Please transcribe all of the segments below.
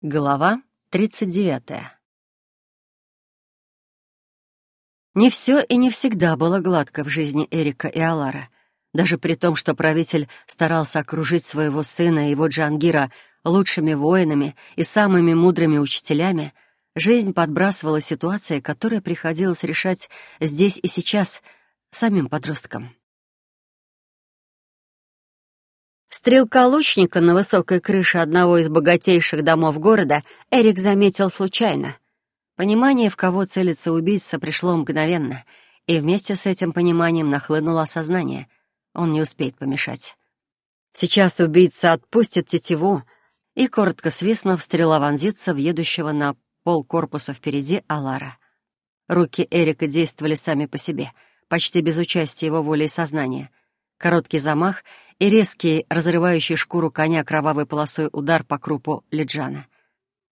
Глава 39 Не все и не всегда было гладко в жизни Эрика и Алара. Даже при том, что правитель старался окружить своего сына и его Джангира лучшими воинами и самыми мудрыми учителями, жизнь подбрасывала ситуации, которые приходилось решать здесь и сейчас самим подросткам. Стрелка-лучника на высокой крыше одного из богатейших домов города Эрик заметил случайно. Понимание, в кого целится убийца, пришло мгновенно, и вместе с этим пониманием нахлынуло осознание. Он не успеет помешать. Сейчас убийца отпустит тетиву, и, коротко свистнув, стрела вонзится в едущего на пол корпуса впереди Алара. Руки Эрика действовали сами по себе, почти без участия его воли и сознания. Короткий замах — и резкий, разрывающий шкуру коня кровавой полосой удар по крупу Лиджана.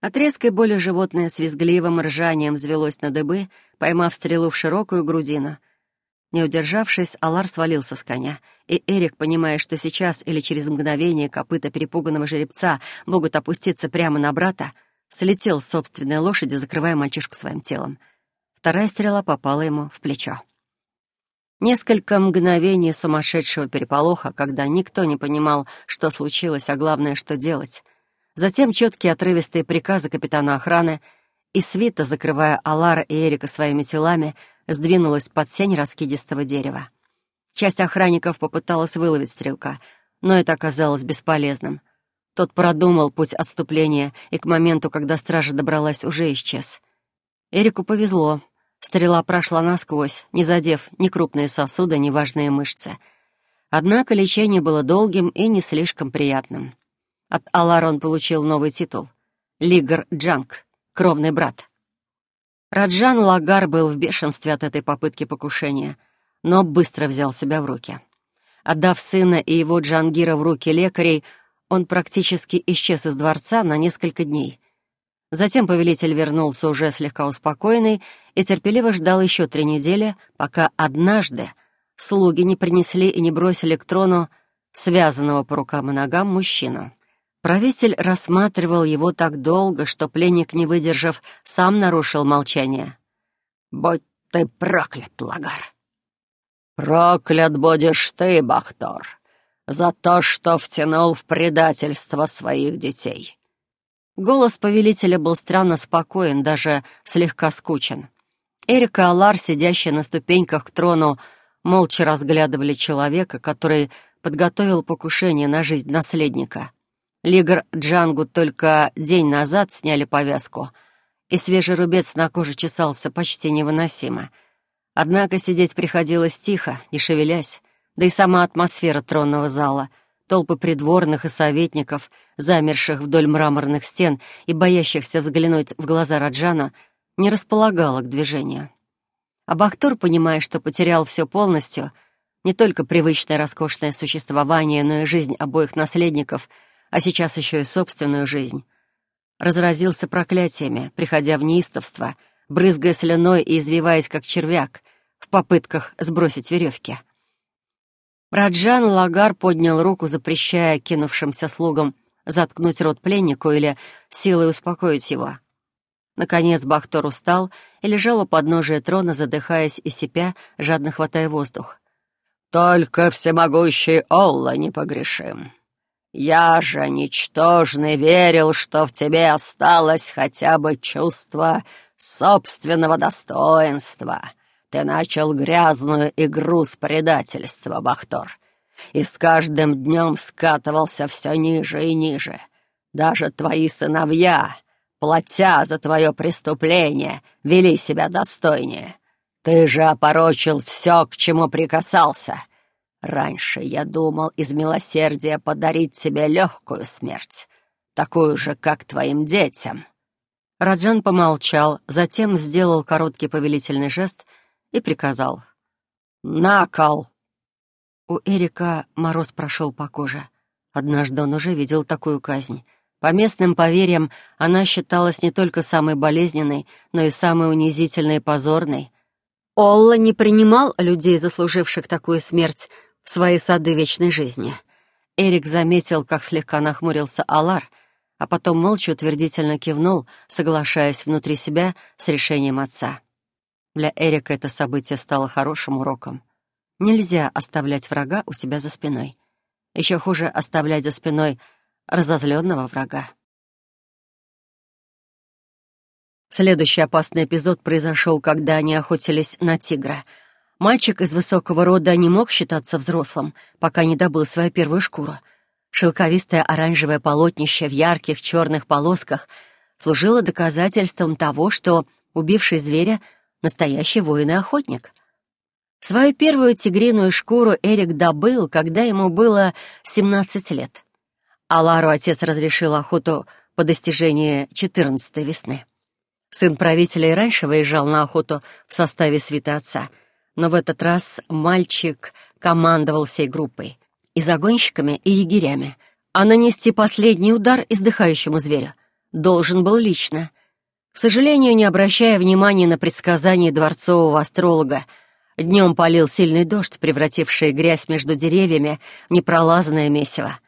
От резкой боли животное с визгливым ржанием взвелось на дыбы, поймав стрелу в широкую грудину. Не удержавшись, Алар свалился с коня, и Эрик, понимая, что сейчас или через мгновение копыта перепуганного жеребца могут опуститься прямо на брата, слетел с собственной лошади, закрывая мальчишку своим телом. Вторая стрела попала ему в плечо. Несколько мгновений сумасшедшего переполоха, когда никто не понимал, что случилось, а главное, что делать. Затем четкие отрывистые приказы капитана охраны, и свита, закрывая Алара и Эрика своими телами, сдвинулась под сень раскидистого дерева. Часть охранников попыталась выловить стрелка, но это оказалось бесполезным. Тот продумал путь отступления, и к моменту, когда стража добралась, уже исчез. Эрику повезло — Стрела прошла насквозь, не задев ни крупные сосуды, ни важные мышцы. Однако лечение было долгим и не слишком приятным. От Алара он получил новый титул — Лигар Джанг, кровный брат. Раджан Лагар был в бешенстве от этой попытки покушения, но быстро взял себя в руки. Отдав сына и его Джангира в руки лекарей, он практически исчез из дворца на несколько дней — Затем повелитель вернулся уже слегка успокоенный и терпеливо ждал еще три недели, пока однажды слуги не принесли и не бросили к трону связанного по рукам и ногам мужчину. Правитель рассматривал его так долго, что пленник, не выдержав, сам нарушил молчание. «Будь ты проклят, Лагар!» «Проклят будешь ты, Бахтор, за то, что втянул в предательство своих детей!» Голос повелителя был странно спокоен, даже слегка скучен. Эрик и Алар, сидящие на ступеньках к трону, молча разглядывали человека, который подготовил покушение на жизнь наследника. Лигр Джангу только день назад сняли повязку, и свежий рубец на коже чесался почти невыносимо. Однако сидеть приходилось тихо, не шевелясь, да и сама атмосфера тронного зала — Толпы придворных и советников, замерших вдоль мраморных стен и боящихся взглянуть в глаза Раджана, не располагала к движению. А Бахтур, понимая, что потерял все полностью, не только привычное роскошное существование, но и жизнь обоих наследников, а сейчас еще и собственную жизнь, разразился проклятиями, приходя в неистовство, брызгая слюной и извиваясь, как червяк, в попытках сбросить веревки. Раджан Лагар поднял руку, запрещая кинувшимся слугам заткнуть рот пленнику или силой успокоить его. Наконец Бахтор устал и лежал у подножия трона, задыхаясь и сипя, жадно хватая воздух. «Только всемогущий Олла непогрешим. Я же, ничтожный, верил, что в тебе осталось хотя бы чувство собственного достоинства» Ты начал грязную игру с предательства, Бахтор, и с каждым днем скатывался все ниже и ниже. Даже твои сыновья, платя за твое преступление, вели себя достойнее. Ты же опорочил все, к чему прикасался. Раньше я думал из милосердия подарить тебе легкую смерть, такую же, как твоим детям». Раджан помолчал, затем сделал короткий повелительный жест — и приказал «На кол!». У Эрика мороз прошел по коже. Однажды он уже видел такую казнь. По местным поверьям, она считалась не только самой болезненной, но и самой унизительной и позорной. Олла не принимал людей, заслуживших такую смерть, в свои сады вечной жизни. Эрик заметил, как слегка нахмурился Алар, а потом молча утвердительно кивнул, соглашаясь внутри себя с решением отца. Для Эрика это событие стало хорошим уроком. Нельзя оставлять врага у себя за спиной. Еще хуже оставлять за спиной разозленного врага. Следующий опасный эпизод произошел, когда они охотились на тигра. Мальчик из высокого рода не мог считаться взрослым, пока не добыл свою первую шкуру. Шелковистое оранжевое полотнище в ярких черных полосках служило доказательством того, что убивший зверя — настоящий воин и охотник. Свою первую тигриную шкуру Эрик добыл, когда ему было 17 лет. Алару отец разрешил охоту по достижении 14 весны. Сын правителя и раньше выезжал на охоту в составе свиты отца, но в этот раз мальчик командовал всей группой, и загонщиками, и егерями, а нанести последний удар издыхающему зверю должен был лично. К сожалению, не обращая внимания на предсказания дворцового астролога, днем полил сильный дождь, превративший грязь между деревьями в непролазное месиво.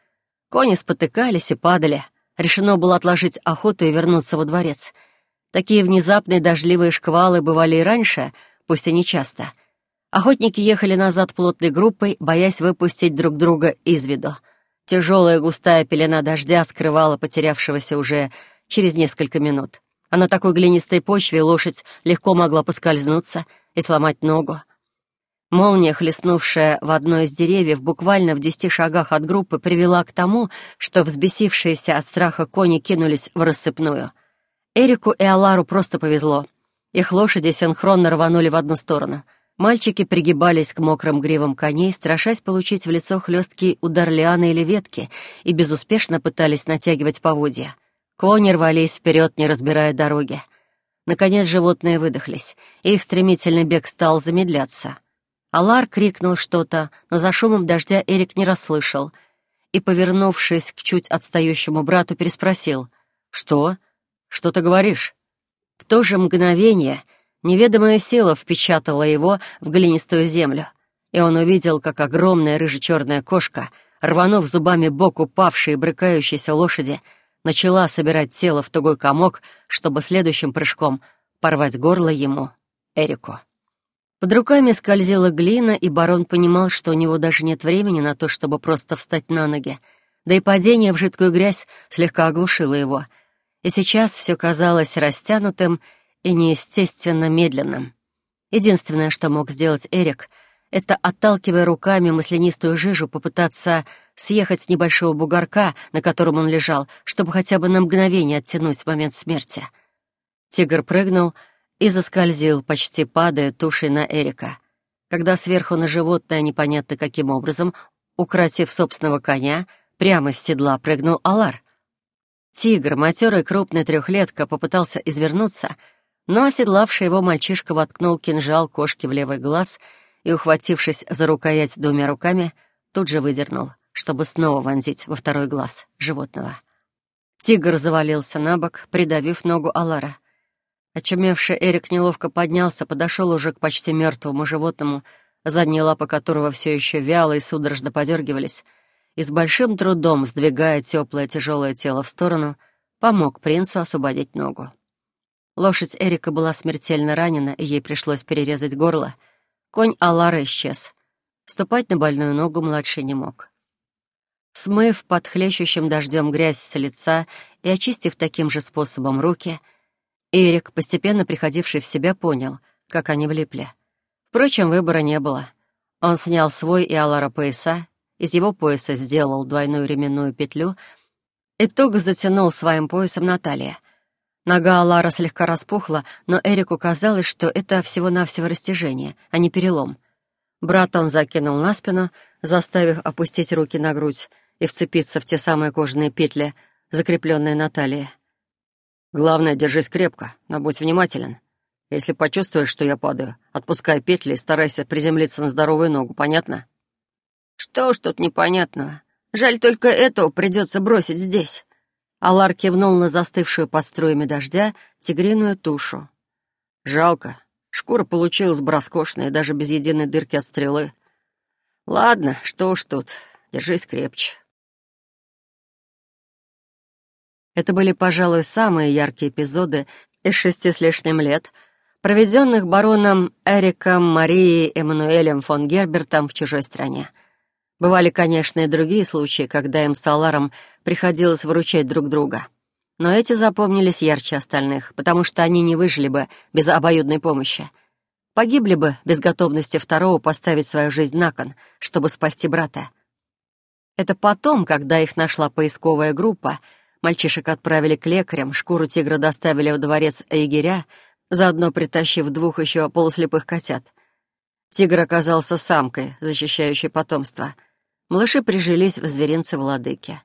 Кони спотыкались и падали. Решено было отложить охоту и вернуться во дворец — Такие внезапные дождливые шквалы бывали и раньше, пусть и не часто. Охотники ехали назад плотной группой, боясь выпустить друг друга из виду. Тяжелая густая пелена дождя скрывала потерявшегося уже через несколько минут. А на такой глинистой почве лошадь легко могла поскользнуться и сломать ногу. Молния, хлестнувшая в одно из деревьев буквально в десяти шагах от группы, привела к тому, что взбесившиеся от страха кони кинулись в рассыпную — Эрику и Алару просто повезло. Их лошади синхронно рванули в одну сторону. Мальчики пригибались к мокрым гривам коней, страшась получить в лицо хлесткий удар лианы или ветки, и безуспешно пытались натягивать поводья. Кони рвались вперед, не разбирая дороги. Наконец животные выдохлись, и их стремительный бег стал замедляться. Алар крикнул что-то, но за шумом дождя Эрик не расслышал и, повернувшись к чуть отстающему брату, переспросил «Что?» Что ты говоришь?» В то же мгновение неведомая сила впечатала его в глинистую землю, и он увидел, как огромная рыже-черная кошка, рванув зубами бок упавшей и брыкающейся лошади, начала собирать тело в тугой комок, чтобы следующим прыжком порвать горло ему, Эрику. Под руками скользила глина, и барон понимал, что у него даже нет времени на то, чтобы просто встать на ноги, да и падение в жидкую грязь слегка оглушило его — и сейчас все казалось растянутым и неестественно медленным. Единственное, что мог сделать Эрик, это, отталкивая руками маслянистую жижу, попытаться съехать с небольшого бугорка, на котором он лежал, чтобы хотя бы на мгновение оттянуть момент смерти. Тигр прыгнул и заскользил, почти падая тушей на Эрика. Когда сверху на животное, непонятно каким образом, украсив собственного коня, прямо с седла прыгнул Алар. Тигр, матерый крупный трехлетка, попытался извернуться, но оседлавший его мальчишка воткнул кинжал кошке в левый глаз и, ухватившись за рукоять двумя руками, тут же выдернул, чтобы снова вонзить во второй глаз животного. Тигр завалился на бок, придавив ногу Алара. Очумевший Эрик неловко поднялся, подошел уже к почти мертвому животному, задние лапы которого все еще вяло и судорожно подергивались, и с большим трудом, сдвигая теплое тяжелое тело в сторону, помог принцу освободить ногу. Лошадь Эрика была смертельно ранена, и ей пришлось перерезать горло. Конь Алара исчез. Ступать на больную ногу младший не мог. Смыв под хлещущим дождем грязь с лица и очистив таким же способом руки, Эрик, постепенно приходивший в себя, понял, как они влипли. Впрочем, выбора не было. Он снял свой и Алара пояса из его пояса сделал двойную ременную петлю и туго затянул своим поясом на талии. Нога Алара слегка распухла, но Эрику казалось, что это всего-навсего растяжение, а не перелом. Брат он закинул на спину, заставив опустить руки на грудь и вцепиться в те самые кожаные петли, закрепленные на талии. «Главное, держись крепко, но будь внимателен. Если почувствуешь, что я падаю, отпускай петли и старайся приземлиться на здоровую ногу, понятно?» «Что ж тут непонятного? Жаль, только этого придется бросить здесь». Алар кивнул на застывшую под струями дождя тигриную тушу. «Жалко. Шкура получилась бы роскошная, даже без единой дырки от стрелы. Ладно, что уж тут, держись крепче». Это были, пожалуй, самые яркие эпизоды из шести с лишним лет, проведенных бароном Эриком Марией Эммануэлем фон Гербертом в чужой стране. Бывали, конечно, и другие случаи, когда им с Аларом приходилось выручать друг друга. Но эти запомнились ярче остальных, потому что они не выжили бы без обоюдной помощи. Погибли бы без готовности второго поставить свою жизнь на кон, чтобы спасти брата. Это потом, когда их нашла поисковая группа, мальчишек отправили к лекарям, шкуру тигра доставили в дворец егеря, заодно притащив двух еще полуслепых котят. Тигр оказался самкой, защищающей потомство. Малыши прижились в зверинце владыки.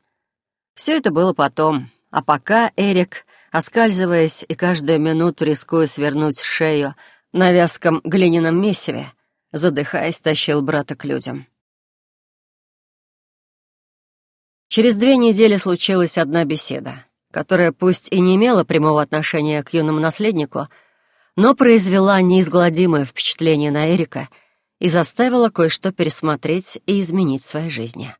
Все это было потом, а пока Эрик, оскальзываясь и каждую минуту рискуя свернуть шею на вязком глиняном месиве, задыхаясь, тащил брата к людям. Через две недели случилась одна беседа, которая пусть и не имела прямого отношения к юному наследнику, но произвела неизгладимое впечатление на Эрика и заставила кое-что пересмотреть и изменить в своей жизни.